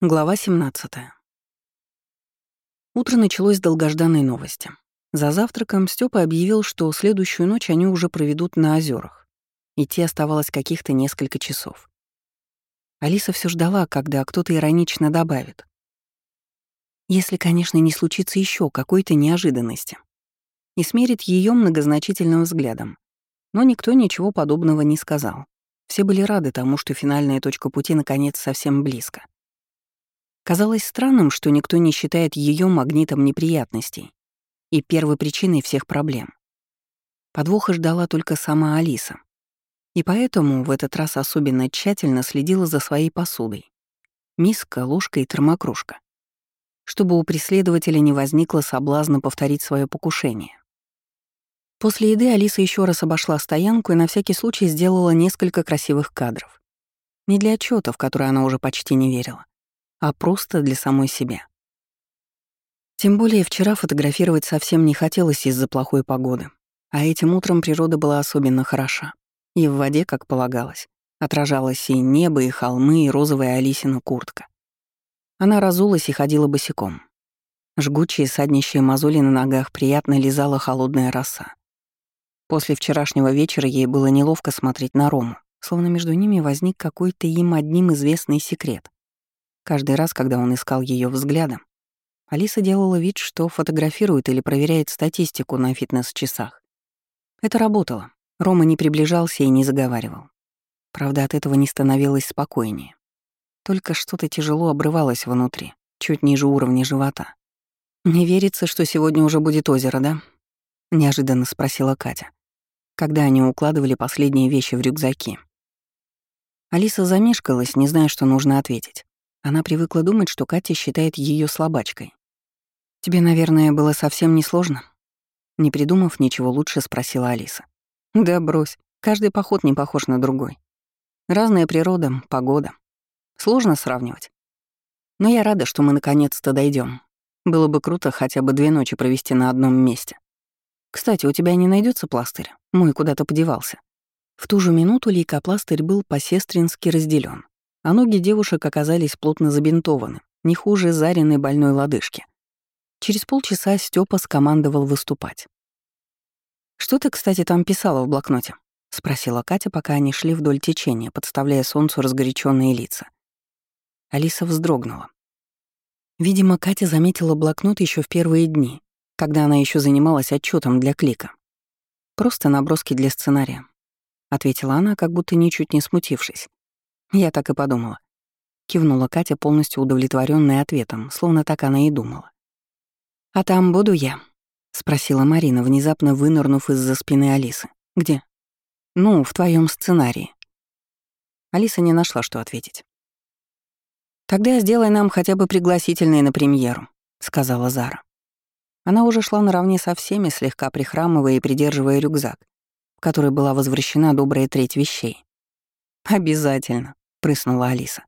Глава 17. Утро началось с долгожданной новости. За завтраком Степа объявил, что следующую ночь они уже проведут на озерах. Идти оставалось каких-то несколько часов. Алиса все ждала, когда кто-то иронично добавит. Если, конечно, не случится еще какой-то неожиданности. И смерит ее многозначительным взглядом. Но никто ничего подобного не сказал. Все были рады тому, что финальная точка пути наконец совсем близко. Казалось странным, что никто не считает ее магнитом неприятностей и первой причиной всех проблем. Подвоха ждала только сама Алиса. И поэтому в этот раз особенно тщательно следила за своей посудой. Миска, ложка и термокружка. Чтобы у преследователя не возникло соблазна повторить свое покушение. После еды Алиса еще раз обошла стоянку и на всякий случай сделала несколько красивых кадров. Не для отчета, в которые она уже почти не верила, а просто для самой себя. Тем более вчера фотографировать совсем не хотелось из-за плохой погоды, а этим утром природа была особенно хороша. И в воде, как полагалось, отражалось и небо, и холмы, и розовая Алисина куртка. Она разулась и ходила босиком. Жгучие саднищие мозоли на ногах приятно лизала холодная роса. После вчерашнего вечера ей было неловко смотреть на Рому, словно между ними возник какой-то им одним известный секрет. Каждый раз, когда он искал ее взглядом, Алиса делала вид, что фотографирует или проверяет статистику на фитнес-часах. Это работало. Рома не приближался и не заговаривал. Правда, от этого не становилось спокойнее. Только что-то тяжело обрывалось внутри, чуть ниже уровня живота. «Не верится, что сегодня уже будет озеро, да?» — неожиданно спросила Катя, когда они укладывали последние вещи в рюкзаки. Алиса замешкалась, не зная, что нужно ответить. Она привыкла думать, что Катя считает ее слабачкой. «Тебе, наверное, было совсем несложно?» Не придумав ничего лучше, спросила Алиса. «Да брось, каждый поход не похож на другой. Разная природа, погода. Сложно сравнивать. Но я рада, что мы наконец-то дойдем. Было бы круто хотя бы две ночи провести на одном месте. Кстати, у тебя не найдется пластырь? Мой куда-то подевался». В ту же минуту лейкопластырь был по-сестрински разделен а ноги девушек оказались плотно забинтованы, не хуже заренной больной лодыжки. Через полчаса Степа скомандовал выступать. «Что ты, кстати, там писала в блокноте?» — спросила Катя, пока они шли вдоль течения, подставляя солнцу разгоряченные лица. Алиса вздрогнула. Видимо, Катя заметила блокнот еще в первые дни, когда она еще занималась отчетом для клика. «Просто наброски для сценария», — ответила она, как будто ничуть не смутившись. Я так и подумала. Кивнула Катя, полностью удовлетворенная ответом, словно так она и думала. «А там буду я?» — спросила Марина, внезапно вынырнув из-за спины Алисы. «Где?» «Ну, в твоем сценарии». Алиса не нашла, что ответить. «Тогда сделай нам хотя бы пригласительные на премьеру», — сказала Зара. Она уже шла наравне со всеми, слегка прихрамывая и придерживая рюкзак, в который была возвращена добрая треть вещей. «Обязательно», — прыснула Алиса.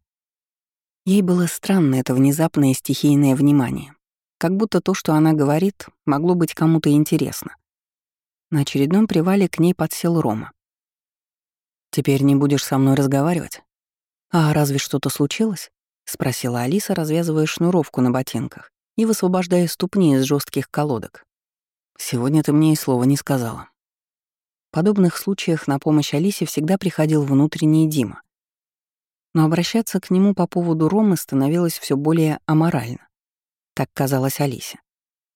Ей было странно это внезапное стихийное внимание, как будто то, что она говорит, могло быть кому-то интересно. На очередном привале к ней подсел Рома. «Теперь не будешь со мной разговаривать?» «А разве что-то случилось?» — спросила Алиса, развязывая шнуровку на ботинках и высвобождая ступни из жестких колодок. «Сегодня ты мне и слова не сказала». В подобных случаях на помощь Алисе всегда приходил внутренний Дима, но обращаться к нему по поводу Ромы становилось все более аморально. Так казалось Алисе.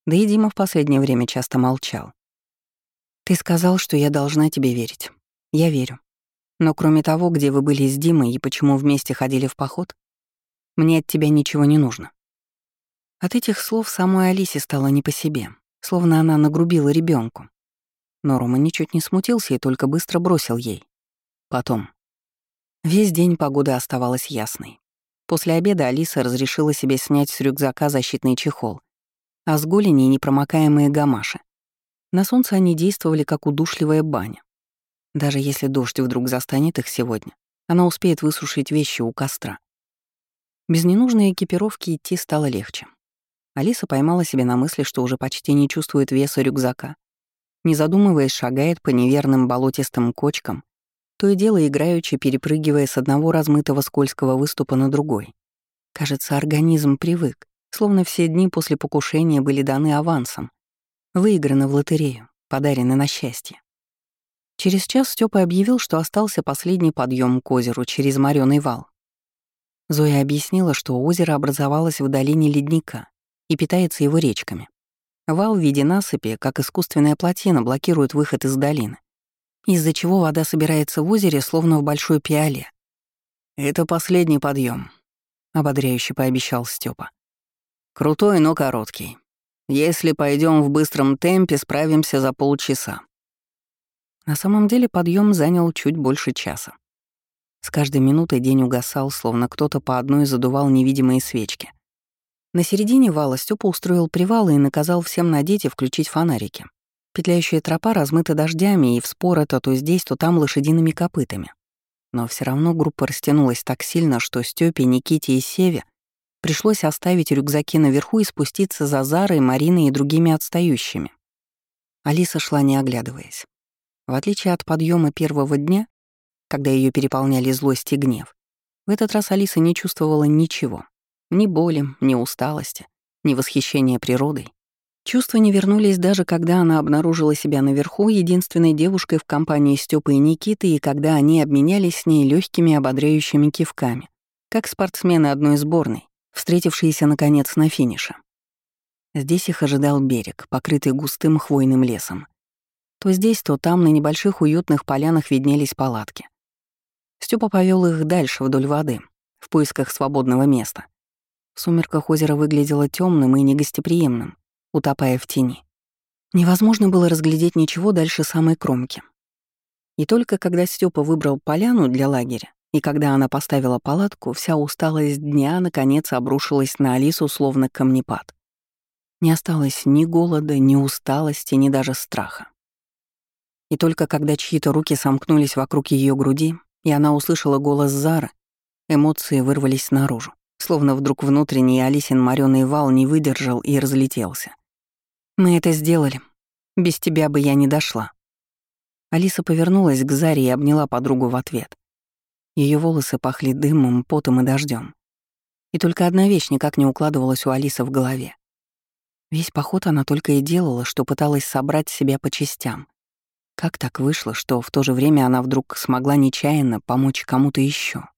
Да и Дима в последнее время часто молчал. «Ты сказал, что я должна тебе верить. Я верю. Но кроме того, где вы были с Димой и почему вместе ходили в поход, мне от тебя ничего не нужно». От этих слов самой Алисе стало не по себе, словно она нагрубила ребенку. Но Рома ничуть не смутился и только быстро бросил ей. Потом. Весь день погода оставалась ясной. После обеда Алиса разрешила себе снять с рюкзака защитный чехол, а с голени — непромокаемые гамаши. На солнце они действовали как удушливая баня. Даже если дождь вдруг застанет их сегодня, она успеет высушить вещи у костра. Без ненужной экипировки идти стало легче. Алиса поймала себя на мысли, что уже почти не чувствует веса рюкзака. Не задумываясь, шагает по неверным болотистым кочкам, то и дело играючи, перепрыгивая с одного размытого скользкого выступа на другой. Кажется, организм привык, словно все дни после покушения были даны авансом, выиграны в лотерею, подарены на счастье. Через час Степа объявил, что остался последний подъем к озеру через морёный вал. Зоя объяснила, что озеро образовалось в долине ледника и питается его речками. Вал в виде насыпи, как искусственная плотина, блокирует выход из долины, из-за чего вода собирается в озере, словно в большой пиале. «Это последний подъем, ободряюще пообещал Степа. «Крутой, но короткий. Если пойдем в быстром темпе, справимся за полчаса. На самом деле подъем занял чуть больше часа. С каждой минутой день угасал, словно кто-то по одной задувал невидимые свечки. На середине вала Степа устроил привал и наказал всем надеть и включить фонарики. Петляющая тропа размыта дождями и вспорота то здесь, то там лошадиными копытами. Но все равно группа растянулась так сильно, что Степе, Никите и Севе пришлось оставить рюкзаки наверху и спуститься за Зарой, Мариной и другими отстающими. Алиса шла не оглядываясь. В отличие от подъема первого дня, когда ее переполняли злость и гнев, в этот раз Алиса не чувствовала ничего. Ни боли, ни усталости, ни восхищения природой. Чувства не вернулись даже когда она обнаружила себя наверху единственной девушкой в компании Стёпы и Никиты, и когда они обменялись с ней легкими ободряющими кивками, как спортсмены одной сборной, встретившиеся, наконец, на финише. Здесь их ожидал берег, покрытый густым хвойным лесом. То здесь, то там на небольших уютных полянах виднелись палатки. Степа повел их дальше вдоль воды, в поисках свободного места. В сумерках озеро выглядело темным и негостеприимным, утопая в тени. Невозможно было разглядеть ничего дальше самой кромки. И только когда Степа выбрал поляну для лагеря, и когда она поставила палатку, вся усталость дня наконец обрушилась на Алису словно камнепад. Не осталось ни голода, ни усталости, ни даже страха. И только когда чьи-то руки сомкнулись вокруг ее груди, и она услышала голос Зары, эмоции вырвались наружу, словно вдруг внутренний Алисин морёный вал не выдержал и разлетелся. «Мы это сделали. Без тебя бы я не дошла». Алиса повернулась к Заре и обняла подругу в ответ. Ее волосы пахли дымом, потом и дождем. И только одна вещь никак не укладывалась у Алисы в голове. Весь поход она только и делала, что пыталась собрать себя по частям, как так вышло, что в то же время она вдруг смогла нечаянно помочь кому-то еще?